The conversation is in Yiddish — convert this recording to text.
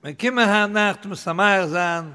Men kimme han nacht mit Samayer zan,